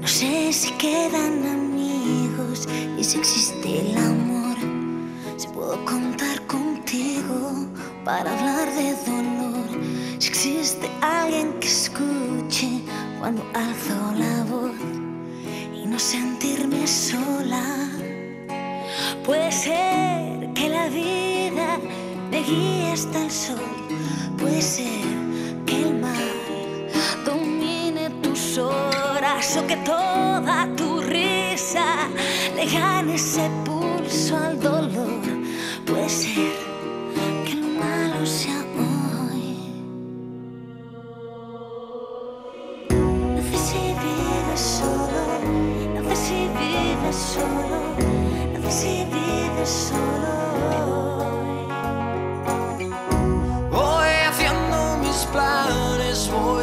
No sé si quedan amigos y si existe el amor. Si puedo contar contigo para hablar de dolor. Si existe alguien que escuche cuando alzo la voz y no sentirme sola. Puede me hasta el sol. Puede ser que el mal domine tus horas o que toda tu risa le gane ese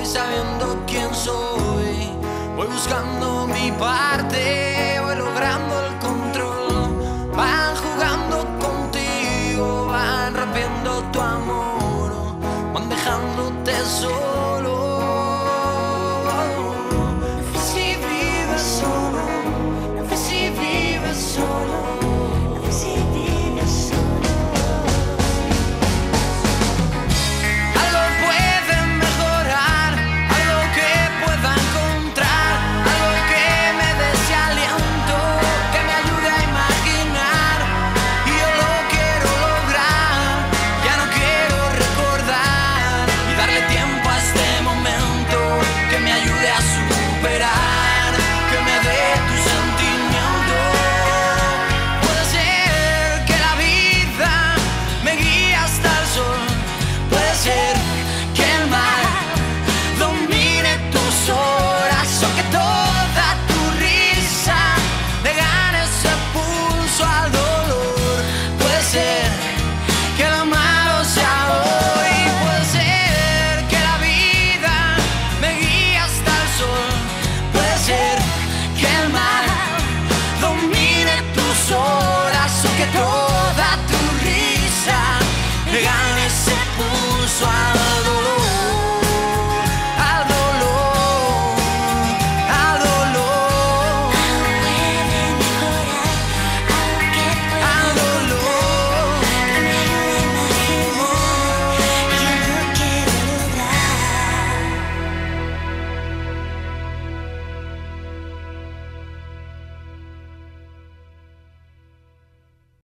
sabiendo quién soy. Voy buscando mi parte, voy logrando el control. Van jugando contigo, van rompiendo tu amor, van dejándote solo. sucesso